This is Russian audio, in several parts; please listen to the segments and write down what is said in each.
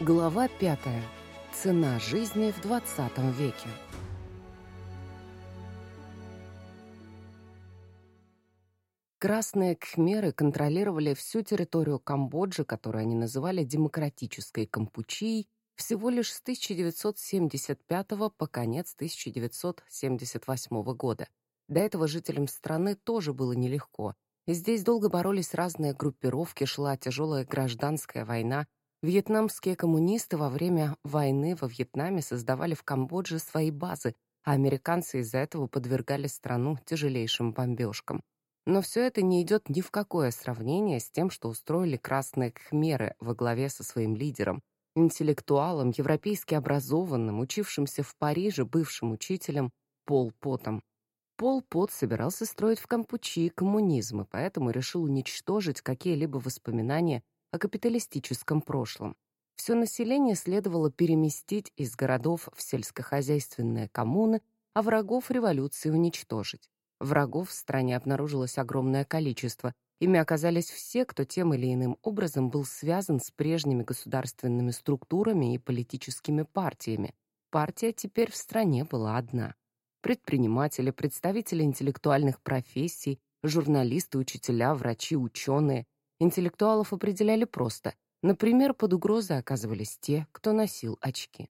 Глава пятая. Цена жизни в 20 веке. Красные кхмеры контролировали всю территорию Камбоджи, которую они называли демократической Кампучией, всего лишь с 1975 по конец 1978 года. До этого жителям страны тоже было нелегко. Здесь долго боролись разные группировки, шла тяжелая гражданская война, Вьетнамские коммунисты во время войны во Вьетнаме создавали в Камбодже свои базы, а американцы из-за этого подвергали страну тяжелейшим бомбежкам. Но все это не идет ни в какое сравнение с тем, что устроили красные кхмеры во главе со своим лидером, интеллектуалом, европейски образованным, учившимся в Париже бывшим учителем Пол Потом. Пол Пот собирался строить в Кампучи коммунизм и поэтому решил уничтожить какие-либо воспоминания о капиталистическом прошлом. Все население следовало переместить из городов в сельскохозяйственные коммуны, а врагов революции уничтожить. Врагов в стране обнаружилось огромное количество. Ими оказались все, кто тем или иным образом был связан с прежними государственными структурами и политическими партиями. Партия теперь в стране была одна. Предприниматели, представители интеллектуальных профессий, журналисты, учителя, врачи, ученые, Интеллектуалов определяли просто. Например, под угрозой оказывались те, кто носил очки.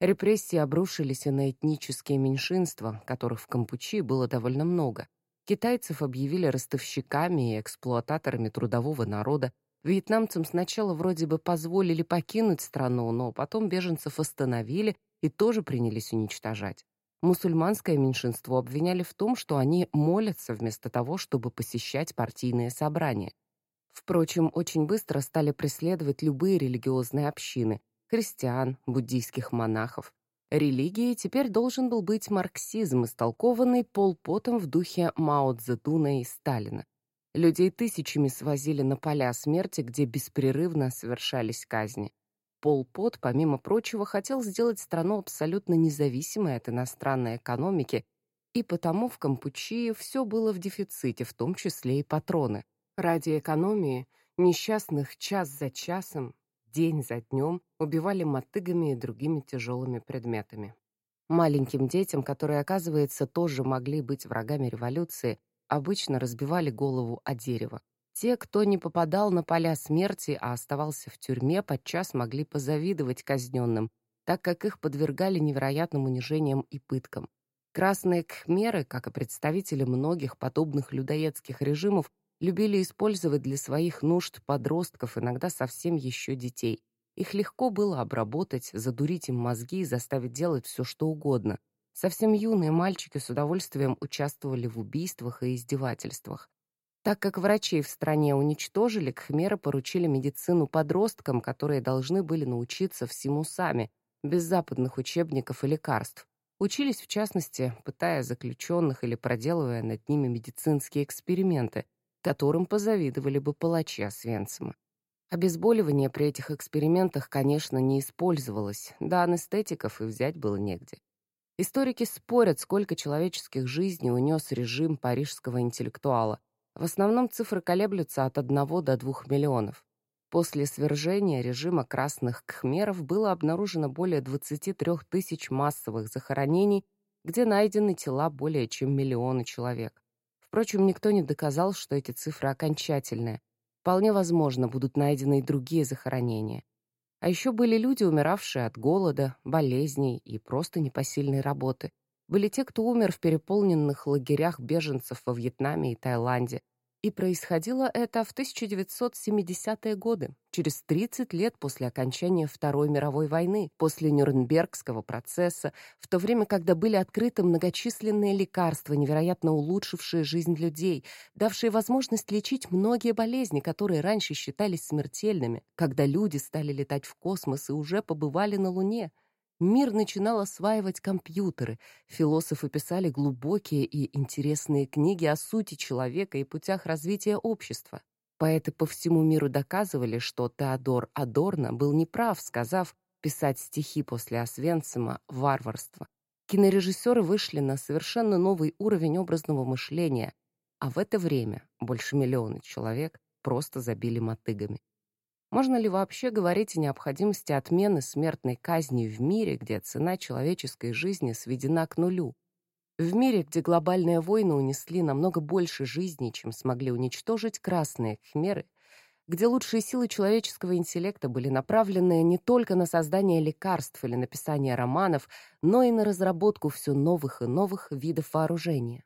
Репрессии обрушились и на этнические меньшинства, которых в Кампучи было довольно много. Китайцев объявили ростовщиками и эксплуататорами трудового народа. Вьетнамцам сначала вроде бы позволили покинуть страну, но потом беженцев остановили и тоже принялись уничтожать. Мусульманское меньшинство обвиняли в том, что они молятся вместо того, чтобы посещать партийные собрания. Впрочем, очень быстро стали преследовать любые религиозные общины – христиан, буддийских монахов. Религией теперь должен был быть марксизм, истолкованный полпотом в духе Мао Цзэдуна и Сталина. Людей тысячами свозили на поля смерти, где беспрерывно совершались казни. Пол Пот, помимо прочего, хотел сделать страну абсолютно независимой от иностранной экономики, и потому в Кампучии все было в дефиците, в том числе и патроны. Ради экономии несчастных час за часом, день за днем убивали мотыгами и другими тяжелыми предметами. Маленьким детям, которые, оказывается, тоже могли быть врагами революции, обычно разбивали голову о дерево. Те, кто не попадал на поля смерти, а оставался в тюрьме, подчас могли позавидовать казненным, так как их подвергали невероятным унижениям и пыткам. Красные кхмеры, как и представители многих подобных людоедских режимов, любили использовать для своих нужд подростков, иногда совсем еще детей. Их легко было обработать, задурить им мозги и заставить делать все, что угодно. Совсем юные мальчики с удовольствием участвовали в убийствах и издевательствах. Так как врачей в стране уничтожили, Кхмеры поручили медицину подросткам, которые должны были научиться всему сами, без западных учебников и лекарств. Учились, в частности, пытая заключенных или проделывая над ними медицинские эксперименты, которым позавидовали бы палачи Освенцима. Обезболивание при этих экспериментах, конечно, не использовалось, да анестетиков и взять было негде. Историки спорят, сколько человеческих жизней унес режим парижского интеллектуала. В основном цифры колеблются от 1 до 2 миллионов. После свержения режима красных кхмеров было обнаружено более 23 тысяч массовых захоронений, где найдены тела более чем миллиона человек. Впрочем, никто не доказал, что эти цифры окончательные. Вполне возможно, будут найдены и другие захоронения. А еще были люди, умиравшие от голода, болезней и просто непосильной работы. Были те, кто умер в переполненных лагерях беженцев во Вьетнаме и Таиланде, и происходило это в 1970-е годы, через 30 лет после окончания Второй мировой войны, после Нюрнбергского процесса, в то время, когда были открыты многочисленные лекарства, невероятно улучшившие жизнь людей, давшие возможность лечить многие болезни, которые раньше считались смертельными, когда люди стали летать в космос и уже побывали на Луне — Мир начинал осваивать компьютеры, философы писали глубокие и интересные книги о сути человека и путях развития общества. Поэты по всему миру доказывали, что Теодор Адорно был неправ, сказав писать стихи после Освенцима — варварство. Кинорежиссеры вышли на совершенно новый уровень образного мышления, а в это время больше миллиона человек просто забили мотыгами. Можно ли вообще говорить о необходимости отмены смертной казни в мире, где цена человеческой жизни сведена к нулю? В мире, где глобальные войны унесли намного больше жизней, чем смогли уничтожить красные хмеры, где лучшие силы человеческого интеллекта были направлены не только на создание лекарств или написание романов, но и на разработку все новых и новых видов вооружения.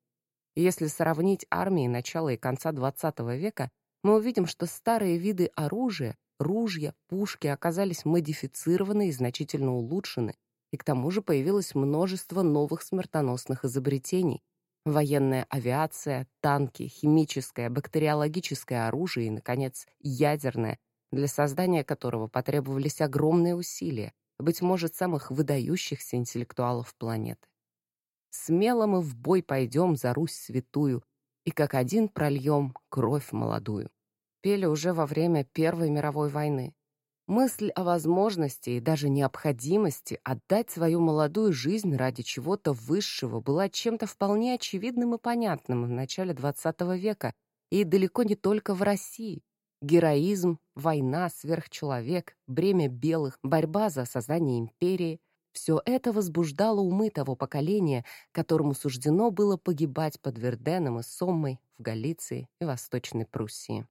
Если сравнить армии начала и конца XX века, мы увидим, что старые виды оружия, ружья, пушки оказались модифицированы и значительно улучшены, и к тому же появилось множество новых смертоносных изобретений, Военная авиация, танки, химическое, бактериологическое оружие и, наконец, ядерное, для создания которого потребовались огромные усилия, быть может, самых выдающихся интеллектуалов планеты. Смело мы в бой пойдем за Русь святую и как один прольем кровь молодую. Пели уже во время Первой мировой войны. Мысль о возможности и даже необходимости отдать свою молодую жизнь ради чего-то высшего была чем-то вполне очевидным и понятным в начале XX века, и далеко не только в России. Героизм, война, сверхчеловек, бремя белых, борьба за создание империи — все это возбуждало умы того поколения, которому суждено было погибать под Верденом и Соммой в Галиции и Восточной Пруссии.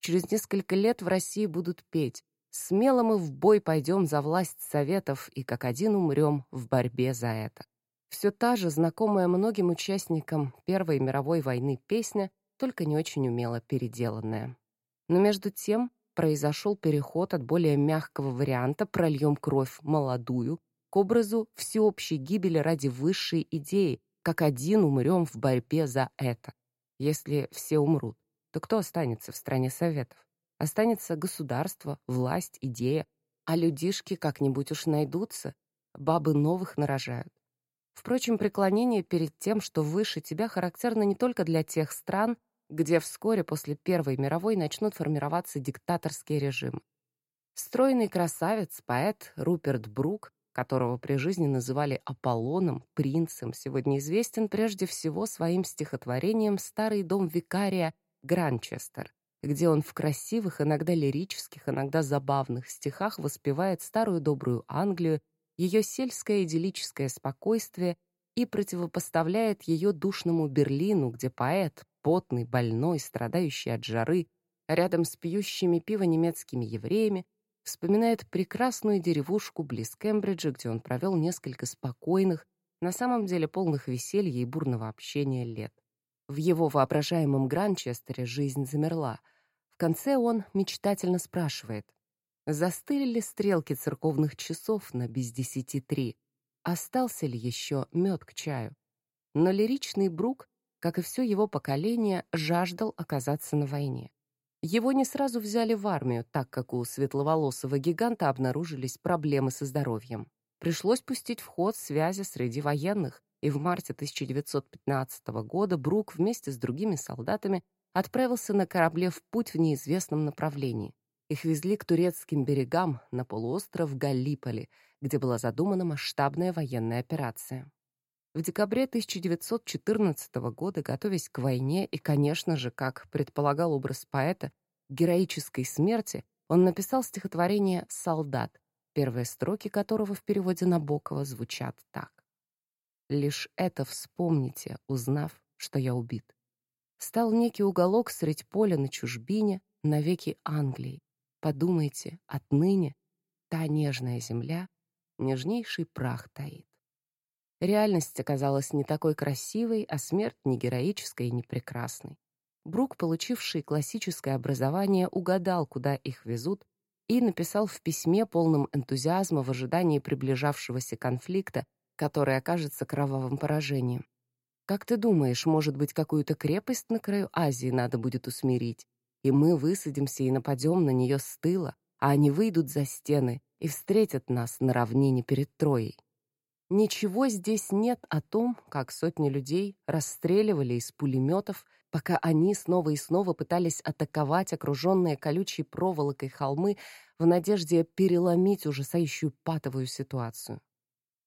Через несколько лет в России будут петь Смело мы в бой пойдем за власть советов и как один умрем в борьбе за это. Все та же, знакомая многим участникам Первой мировой войны песня, только не очень умело переделанная. Но между тем произошел переход от более мягкого варианта «прольем кровь молодую» к образу всеобщей гибели ради высшей идеи, как один умрем в борьбе за это. Если все умрут, то кто останется в стране Советов? Останется государство, власть, идея, а людишки как-нибудь уж найдутся, бабы новых нарожают. Впрочем, преклонение перед тем, что выше тебя, характерно не только для тех стран, где вскоре после Первой мировой начнут формироваться диктаторские режимы. Стройный красавец, поэт Руперт Брук, которого при жизни называли Аполлоном, принцем, сегодня известен прежде всего своим стихотворением «Старый дом викария Гранчестер», где он в красивых, иногда лирических, иногда забавных стихах воспевает старую добрую Англию, ее сельское идиллическое спокойствие и противопоставляет ее душному Берлину, где поэт, потный, больной, страдающий от жары, рядом с пьющими пиво немецкими евреями, вспоминает прекрасную деревушку близ Кембриджа, где он провел несколько спокойных, на самом деле полных веселья и бурного общения лет. В его воображаемом Гранчестере жизнь замерла — в конце он мечтательно спрашивает, застыли ли стрелки церковных часов на без десяти три, остался ли еще мед к чаю. Но лиричный Брук, как и все его поколение, жаждал оказаться на войне. Его не сразу взяли в армию, так как у светловолосого гиганта обнаружились проблемы со здоровьем. Пришлось пустить в ход связи среди военных, и в марте 1915 года Брук вместе с другими солдатами отправился на корабле в путь в неизвестном направлении. Их везли к турецким берегам на полуостров Галлиполи, где была задумана масштабная военная операция. В декабре 1914 года, готовясь к войне и, конечно же, как предполагал образ поэта, героической смерти, он написал стихотворение «Солдат», первые строки которого в переводе Набокова звучат так. «Лишь это вспомните, узнав, что я убит стал некий уголок средь поля на чужбине, навеки Англии. Подумайте, отныне та нежная земля нежнейший прах таит. Реальность оказалась не такой красивой, а смерть не героической и не прекрасной. Брук, получивший классическое образование, угадал, куда их везут, и написал в письме, полном энтузиазма в ожидании приближавшегося конфликта, который окажется кровавым поражением. Как ты думаешь, может быть, какую-то крепость на краю Азии надо будет усмирить, и мы высадимся и нападем на нее с тыла, а они выйдут за стены и встретят нас на равнине перед Троей? Ничего здесь нет о том, как сотни людей расстреливали из пулеметов, пока они снова и снова пытались атаковать окруженные колючей проволокой холмы в надежде переломить ужасающую патовую ситуацию.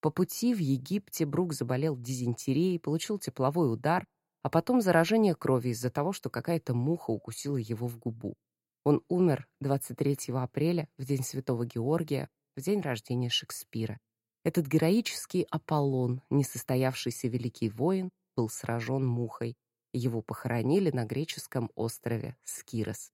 По пути в Египте Брук заболел дизентерией, получил тепловой удар, а потом заражение крови из-за того, что какая-то муха укусила его в губу. Он умер 23 апреля, в день Святого Георгия, в день рождения Шекспира. Этот героический Аполлон, несостоявшийся великий воин, был сражен мухой. Его похоронили на греческом острове Скирос.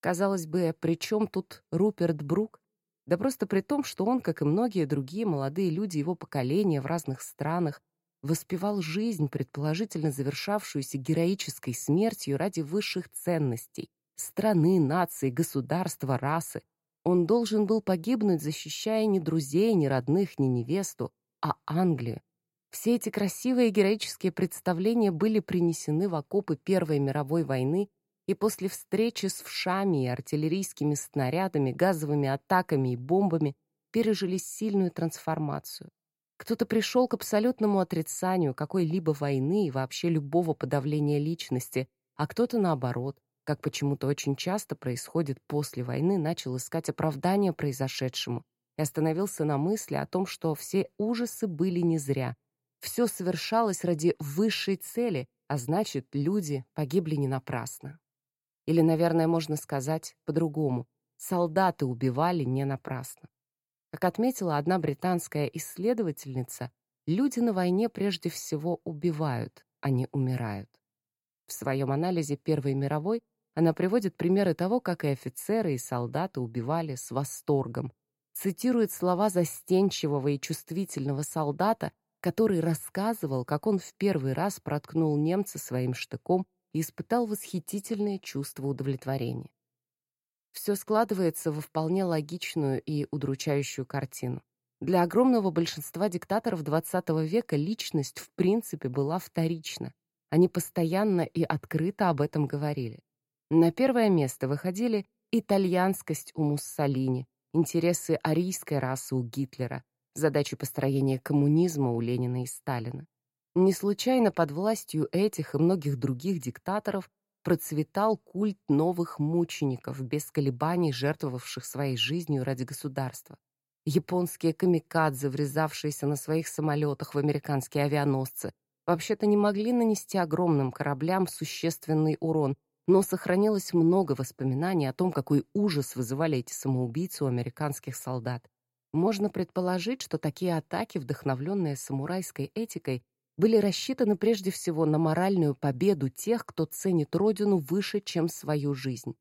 Казалось бы, при чем тут Руперт Брук? Да просто при том, что он, как и многие другие молодые люди его поколения в разных странах, воспевал жизнь, предположительно завершавшуюся героической смертью ради высших ценностей — страны, нации, государства, расы. Он должен был погибнуть, защищая не друзей, не родных, не невесту, а Англию. Все эти красивые героические представления были принесены в окопы Первой мировой войны и после встречи с вшами и артиллерийскими снарядами, газовыми атаками и бомбами пережили сильную трансформацию. Кто-то пришел к абсолютному отрицанию какой-либо войны и вообще любого подавления личности, а кто-то, наоборот, как почему-то очень часто происходит после войны, начал искать оправдание произошедшему и остановился на мысли о том, что все ужасы были не зря. Все совершалось ради высшей цели, а значит, люди погибли не напрасно. Или, наверное, можно сказать по-другому. Солдаты убивали не напрасно. Как отметила одна британская исследовательница, люди на войне прежде всего убивают, а не умирают. В своем анализе Первой мировой она приводит примеры того, как и офицеры, и солдаты убивали с восторгом. Цитирует слова застенчивого и чувствительного солдата, который рассказывал, как он в первый раз проткнул немца своим штыком и испытал восхитительное чувство удовлетворения все складывается во вполне логичную и удручающую картину. Для огромного большинства диктаторов XX века личность в принципе была вторична. Они постоянно и открыто об этом говорили. На первое место выходили итальянскость у Муссолини, интересы арийской расы у Гитлера, задачи построения коммунизма у Ленина и Сталина. Не случайно под властью этих и многих других диктаторов процветал культ новых мучеников, без колебаний жертвовавших своей жизнью ради государства. Японские камикадзе, врезавшиеся на своих самолетах в американские авианосцы, вообще-то не могли нанести огромным кораблям существенный урон, но сохранилось много воспоминаний о том, какой ужас вызывали эти самоубийцы у американских солдат. Можно предположить, что такие атаки, вдохновленные самурайской этикой, были рассчитаны прежде всего на моральную победу тех, кто ценит родину выше, чем свою жизнь.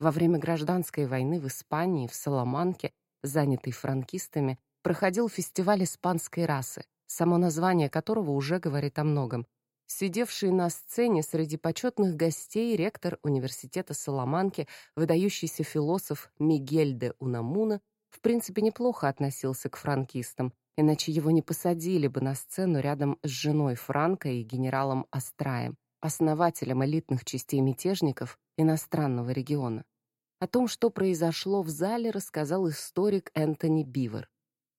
Во время гражданской войны в Испании, в Саламанке, занятой франкистами, проходил фестиваль испанской расы, само название которого уже говорит о многом. Сидевший на сцене среди почетных гостей ректор университета Саламанки, выдающийся философ Мигель де Унамуна, в принципе неплохо относился к франкистам, иначе его не посадили бы на сцену рядом с женой Франко и генералом Астраем, основателем элитных частей мятежников иностранного региона. О том, что произошло в зале, рассказал историк Энтони Бивер.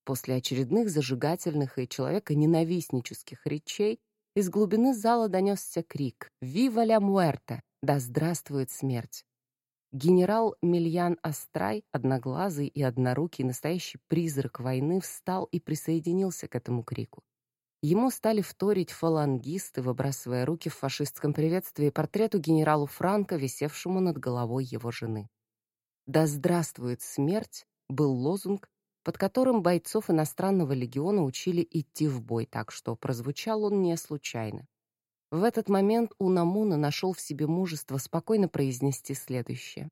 После очередных зажигательных и человеконенавистнических речей из глубины зала донесся крик «Вива ля муэрте! Да здравствует смерть!» Генерал Мильян Астрай, одноглазый и однорукий настоящий призрак войны, встал и присоединился к этому крику. Ему стали вторить фалангисты, выбрасывая руки в фашистском приветствии портрету генералу Франко, висевшему над головой его жены. «Да здравствует смерть» был лозунг, под которым бойцов иностранного легиона учили идти в бой, так что прозвучал он не случайно. В этот момент Унамуна нашел в себе мужество спокойно произнести следующее.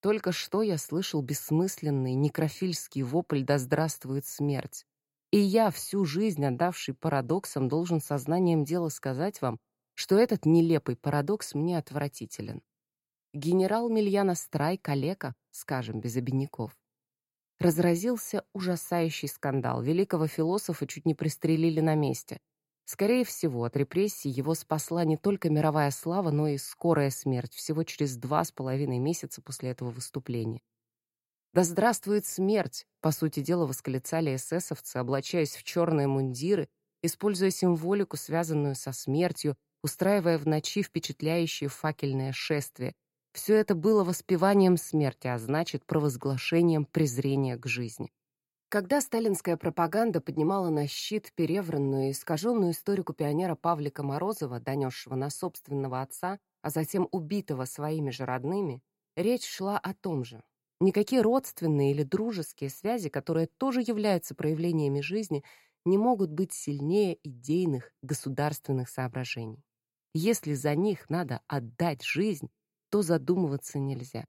«Только что я слышал бессмысленный некрофильский вопль «Да здравствует смерть!» И я, всю жизнь отдавший парадоксам, должен сознанием дела сказать вам, что этот нелепый парадокс мне отвратителен. Генерал Мильяна Страй, калека, скажем, без обиняков. Разразился ужасающий скандал. Великого философа чуть не пристрелили на месте. Скорее всего, от репрессий его спасла не только мировая слава, но и скорая смерть всего через два с половиной месяца после этого выступления. «Да здравствует смерть!» — по сути дела восклицали эсэсовцы, облачаясь в черные мундиры, используя символику, связанную со смертью, устраивая в ночи впечатляющее факельное шествие. Все это было воспеванием смерти, а значит, провозглашением презрения к жизни. Когда сталинская пропаганда поднимала на щит перевранную и искаженную историку пионера Павлика Морозова, донесшего на собственного отца, а затем убитого своими же родными, речь шла о том же. Никакие родственные или дружеские связи, которые тоже являются проявлениями жизни, не могут быть сильнее идейных государственных соображений. Если за них надо отдать жизнь, то задумываться нельзя.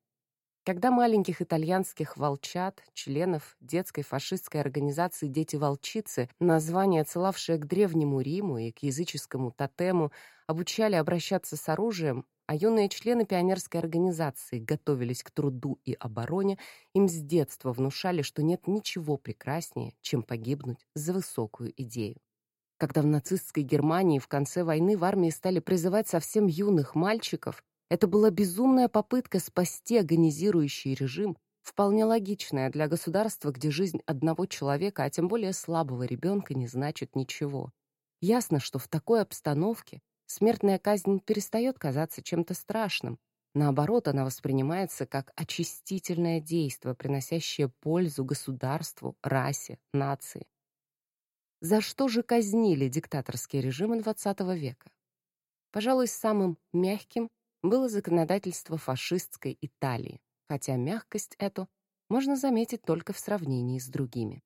Когда маленьких итальянских волчат, членов детской фашистской организации «Дети-волчицы», название, отсылавшее к Древнему Риму и к языческому тотему, обучали обращаться с оружием, а юные члены пионерской организации готовились к труду и обороне, им с детства внушали, что нет ничего прекраснее, чем погибнуть за высокую идею. Когда в нацистской Германии в конце войны в армии стали призывать совсем юных мальчиков, это была безумная попытка спасти агонизирующий режим, вполне логичная для государства, где жизнь одного человека, а тем более слабого ребенка, не значит ничего. Ясно, что в такой обстановке смертная казнь перестает казаться чем-то страшным. Наоборот, она воспринимается как очистительное действие, приносящее пользу государству, расе, нации. За что же казнили диктаторские режимы XX века? Пожалуй, самым мягким было законодательство фашистской Италии, хотя мягкость эту можно заметить только в сравнении с другими.